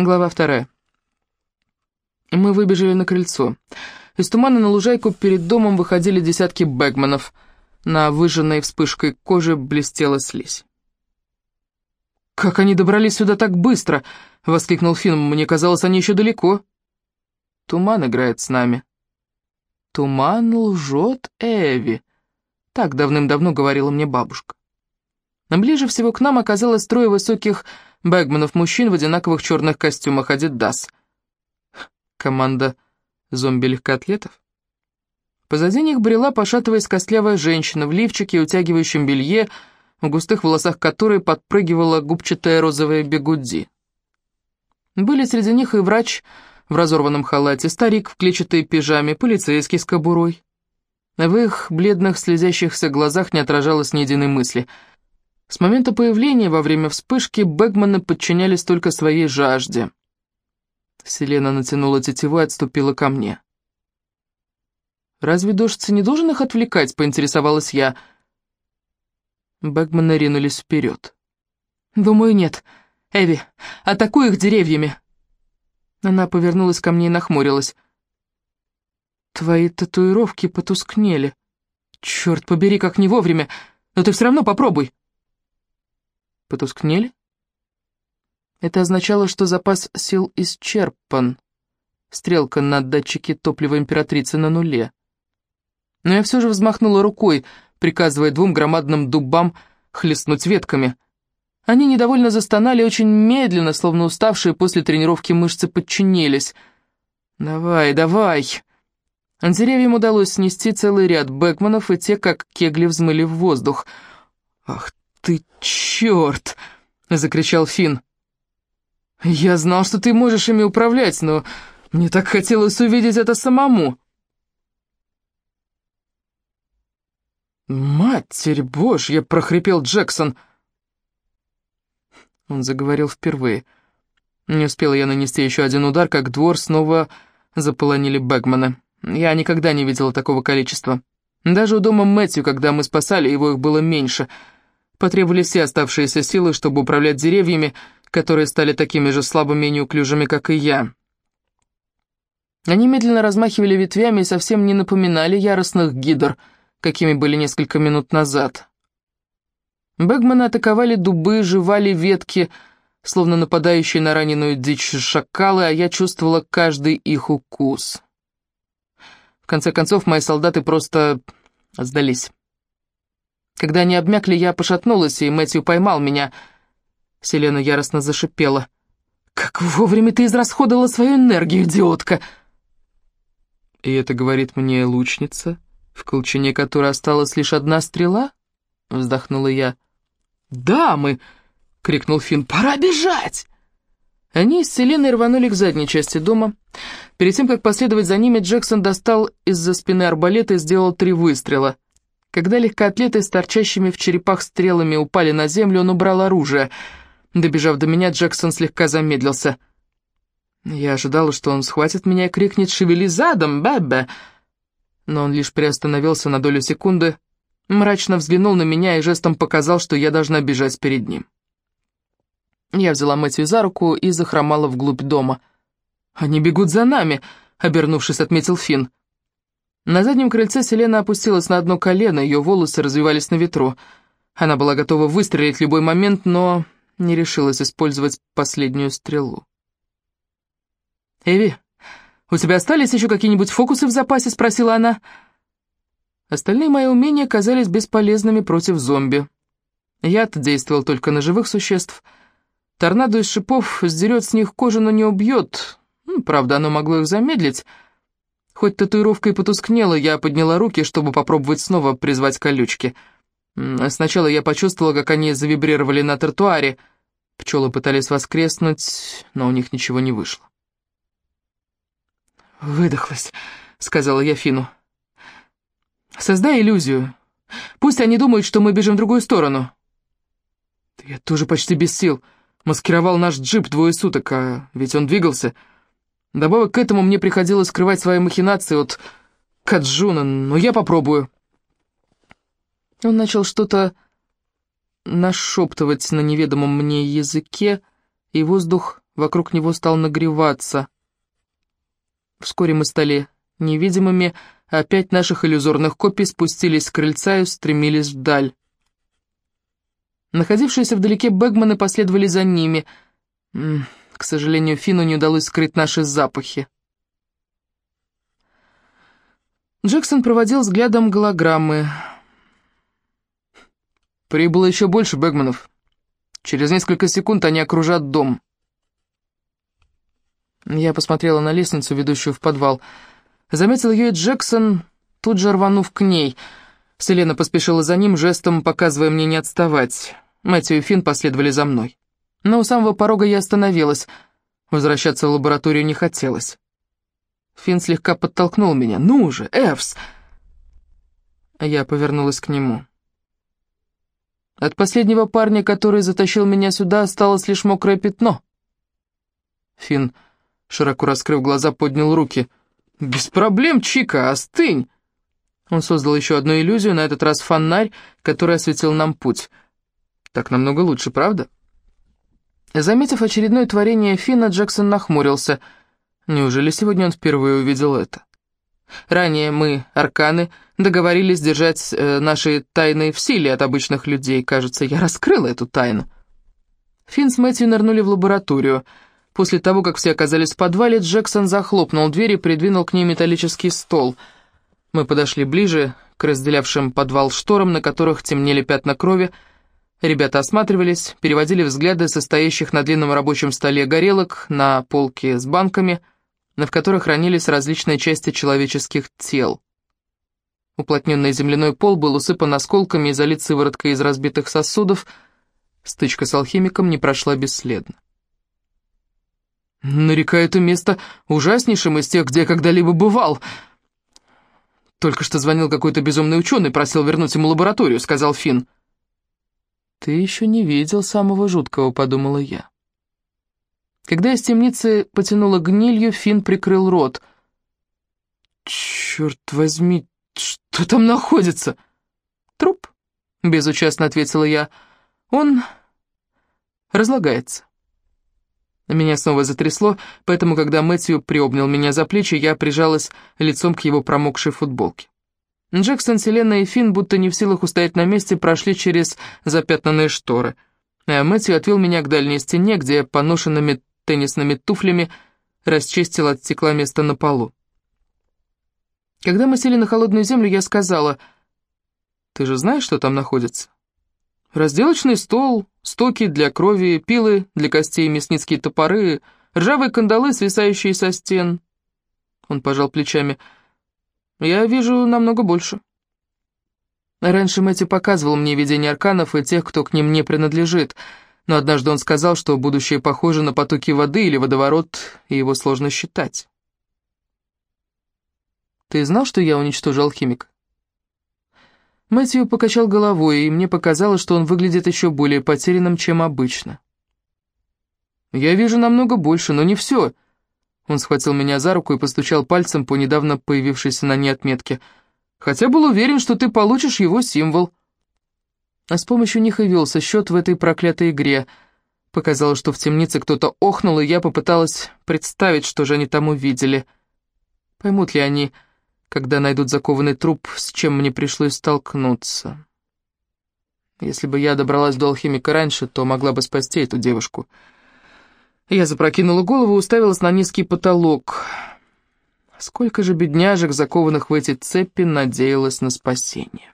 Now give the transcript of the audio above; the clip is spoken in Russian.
Глава вторая. Мы выбежали на крыльцо. Из тумана на лужайку перед домом выходили десятки бэгманов. На выжженной вспышкой кожи блестела слизь. «Как они добрались сюда так быстро?» — воскликнул Финн. «Мне казалось, они еще далеко». «Туман играет с нами». «Туман лжет Эви», — так давным-давно говорила мне бабушка. Ближе всего к нам оказалось трое высоких бэгманов-мужчин в одинаковых черных костюмах «Адидас». Команда зомби-легкоатлетов? Позади них брела, пошатываясь, костлявая женщина в лифчике утягивающем белье, в густых волосах которой подпрыгивала губчатая розовая бегуди. Были среди них и врач в разорванном халате, старик в клетчатой пижаме, полицейский с кобурой. В их бледных слезящихся глазах не отражалось ни единой мысли. С момента появления во время вспышки Бэгманы подчинялись только своей жажде. Селена натянула тетиву и отступила ко мне. «Разве дождь не должен их отвлекать?» — поинтересовалась я — Бэгманы ринулись вперед. «Думаю, нет. Эви, атакуй их деревьями!» Она повернулась ко мне и нахмурилась. «Твои татуировки потускнели. Черт побери, как не вовремя, но ты все равно попробуй!» «Потускнели?» Это означало, что запас сил исчерпан. Стрелка на датчике топлива императрицы на нуле. Но я все же взмахнула рукой — приказывая двум громадным дубам хлестнуть ветками. Они недовольно застонали очень медленно, словно уставшие после тренировки мышцы подчинились. «Давай, давай!» Деревьям удалось снести целый ряд бэкманов, и те, как кегли, взмыли в воздух. «Ах ты черт!» — закричал Финн. «Я знал, что ты можешь ими управлять, но мне так хотелось увидеть это самому». «Матерь Божья!» — прохрипел Джексон. Он заговорил впервые. Не успела я нанести еще один удар, как двор снова заполонили Бэгмана. Я никогда не видела такого количества. Даже у дома Мэтью, когда мы спасали его, их было меньше. Потребовались все оставшиеся силы, чтобы управлять деревьями, которые стали такими же слабыми и неуклюжими, как и я. Они медленно размахивали ветвями и совсем не напоминали яростных гидр — какими были несколько минут назад. Бэгманы атаковали дубы, жевали ветки, словно нападающие на раненую дичь шакалы, а я чувствовала каждый их укус. В конце концов, мои солдаты просто сдались. Когда они обмякли, я пошатнулась, и Мэтью поймал меня. Селена яростно зашипела. «Как вовремя ты израсходовала свою энергию, идиотка!» «И это говорит мне лучница?» «В колчине которой осталась лишь одна стрела?» — вздохнула я. «Да, мы!» — крикнул Финн. «Пора бежать!» Они с Селеной рванули к задней части дома. Перед тем, как последовать за ними, Джексон достал из-за спины арбалет и сделал три выстрела. Когда легкоатлеты с торчащими в черепах стрелами упали на землю, он убрал оружие. Добежав до меня, Джексон слегка замедлился. Я ожидала, что он схватит меня и крикнет «Шевели задом, бэбэ!» но он лишь приостановился на долю секунды, мрачно взглянул на меня и жестом показал, что я должна бежать перед ним. Я взяла Мэтью за руку и захромала вглубь дома. «Они бегут за нами», — обернувшись, отметил Финн. На заднем крыльце Селена опустилась на одно колено, ее волосы развивались на ветру. Она была готова выстрелить в любой момент, но не решилась использовать последнюю стрелу. «Эви, «У тебя остались еще какие-нибудь фокусы в запасе?» — спросила она. Остальные мои умения казались бесполезными против зомби. Яд действовал только на живых существ. Торнадо из шипов сдерет с них кожу, но не убьет. Правда, оно могло их замедлить. Хоть татуировка и потускнела, я подняла руки, чтобы попробовать снова призвать колючки. Сначала я почувствовала, как они завибрировали на тротуаре. Пчелы пытались воскреснуть, но у них ничего не вышло. «Выдохлась», — сказала я Фину. «Создай иллюзию. Пусть они думают, что мы бежим в другую сторону». «Я тоже почти без сил. Маскировал наш джип двое суток, а ведь он двигался. Добавок к этому мне приходилось скрывать свои махинации от Каджуна, но я попробую». Он начал что-то нашептывать на неведомом мне языке, и воздух вокруг него стал нагреваться. Вскоре мы стали невидимыми, а пять наших иллюзорных копий спустились с крыльца и устремились вдаль. Находившиеся вдалеке Бэгманы последовали за ними. К сожалению, Фину не удалось скрыть наши запахи. Джексон проводил взглядом голограммы. «Прибыло еще больше Бэгманов. Через несколько секунд они окружат дом». Я посмотрела на лестницу, ведущую в подвал. Заметил ее и Джексон, тут же рванув к ней. Селена поспешила за ним, жестом показывая мне не отставать. Мэтью и Финн последовали за мной. Но у самого порога я остановилась. Возвращаться в лабораторию не хотелось. Финн слегка подтолкнул меня. «Ну же, Эвс!» Я повернулась к нему. От последнего парня, который затащил меня сюда, осталось лишь мокрое пятно. Финн, широко раскрыв глаза, поднял руки. «Без проблем, Чика, остынь!» Он создал еще одну иллюзию, на этот раз фонарь, который осветил нам путь. Так намного лучше, правда? Заметив очередное творение Финна, Джексон нахмурился. Неужели сегодня он впервые увидел это? Ранее мы, арканы, договорились держать э, наши тайны в силе от обычных людей. Кажется, я раскрыла эту тайну. Финн с Мэтью нырнули в лабораторию. После того, как все оказались в подвале, Джексон захлопнул дверь и придвинул к ней металлический стол. Мы подошли ближе к разделявшим подвал шторам, на которых темнели пятна крови. Ребята осматривались, переводили взгляды состоящих на длинном рабочем столе горелок на полке с банками, в которых хранились различные части человеческих тел. Уплотненный земляной пол был усыпан осколками и залит сывороткой из разбитых сосудов. Стычка с алхимиком не прошла бесследно. Нарекаю это место ужаснейшим из тех, где я когда-либо бывал. Только что звонил какой-то безумный ученый, просил вернуть ему лабораторию, сказал Финн. «Ты еще не видел самого жуткого», — подумала я. Когда из темницы потянуло гнилью, Финн прикрыл рот. «Черт возьми, что там находится?» «Труп», — безучастно ответила я. «Он разлагается». Меня снова затрясло, поэтому, когда Мэтью приобнял меня за плечи, я прижалась лицом к его промокшей футболке. Джексон, Селена и Финн, будто не в силах устоять на месте, прошли через запятнанные шторы. А Мэтью отвел меня к дальней стене, где поношенными теннисными туфлями расчистил от стекла место на полу. Когда мы сели на холодную землю, я сказала, «Ты же знаешь, что там находится?» Разделочный стол, стоки для крови, пилы для костей, мясницкие топоры, ржавые кандалы, свисающие со стен. Он пожал плечами. Я вижу намного больше. Раньше Мэтти показывал мне видение арканов и тех, кто к ним не принадлежит, но однажды он сказал, что будущее похоже на потоки воды или водоворот, и его сложно считать. «Ты знал, что я уничтожил алхимик?» Мэтью покачал головой, и мне показалось, что он выглядит еще более потерянным, чем обычно. «Я вижу намного больше, но не все». Он схватил меня за руку и постучал пальцем по недавно появившейся на ней отметке. «Хотя был уверен, что ты получишь его символ». А с помощью них и велся счет в этой проклятой игре. Показалось, что в темнице кто-то охнул, и я попыталась представить, что же они там увидели. Поймут ли они когда найдут закованный труп, с чем мне пришлось столкнуться. Если бы я добралась до алхимика раньше, то могла бы спасти эту девушку. Я запрокинула голову и уставилась на низкий потолок. Сколько же бедняжек, закованных в эти цепи, надеялась на спасение.